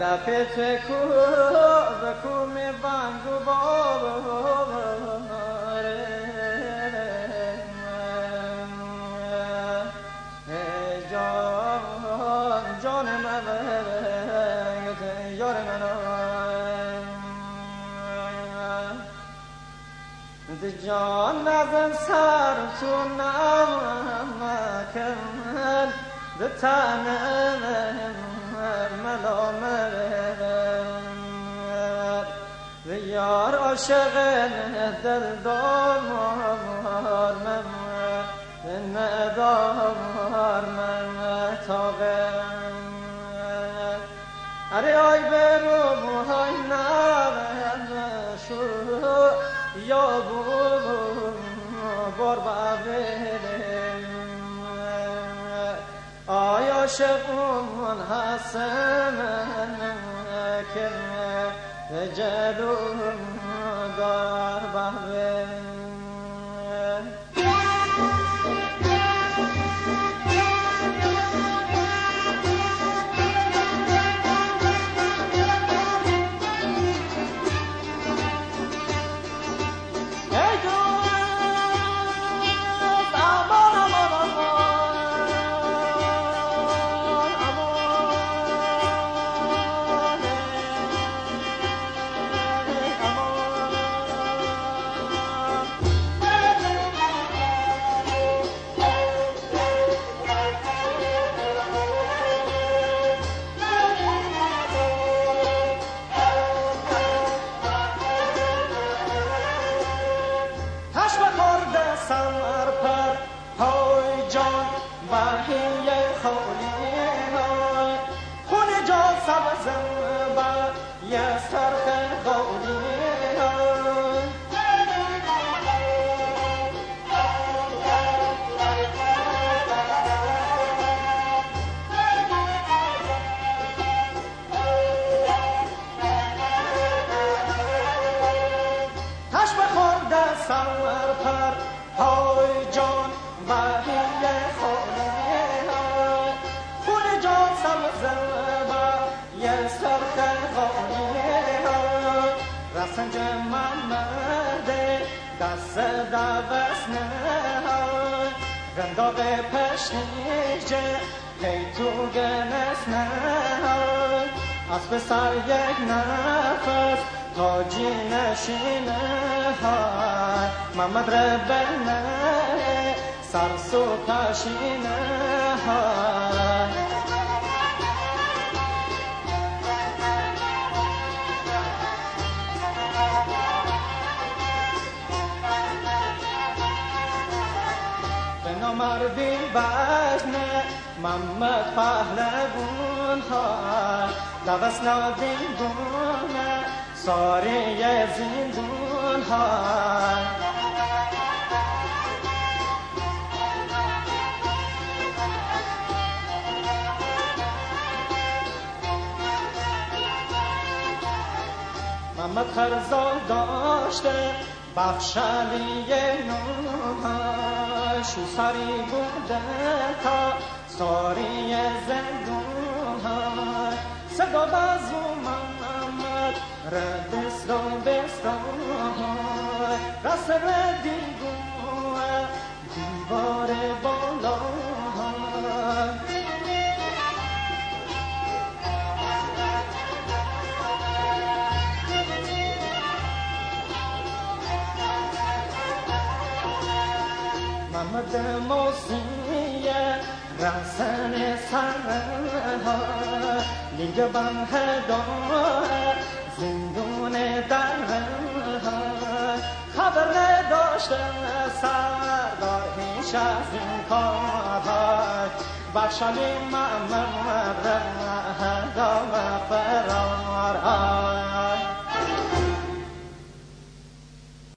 رموگ دل لیل جان بزو باد بزو و دشت و سراب دفت کو بکو می بانگو جان جان من یار من. جان نزن سر تو نمکن یار عاشق دل دار من ندار من تاقه اره آی برو موهای شروع یا بو بار آیا شقون حسن که kadar sound سنج محمد دست دوست نه رنداغ پشنیجه هی تو گنس نه اسب سر یک نفس تاجی نشینه های محمد ربنه سر سو تشینه های مردی بزنه محمد پهلوون ها. دوست نادین دونه ساری زندون ها. محمد خرزان داشته بخشلی نوش و سری بوده تا ساری زندون صدا بازو محمد ردستان بستان محمد موسیه رسن سرها لیگ بم زندون در خبر نداشته سردار هیچ از این کار بخشلی محمد رهدا و فرار.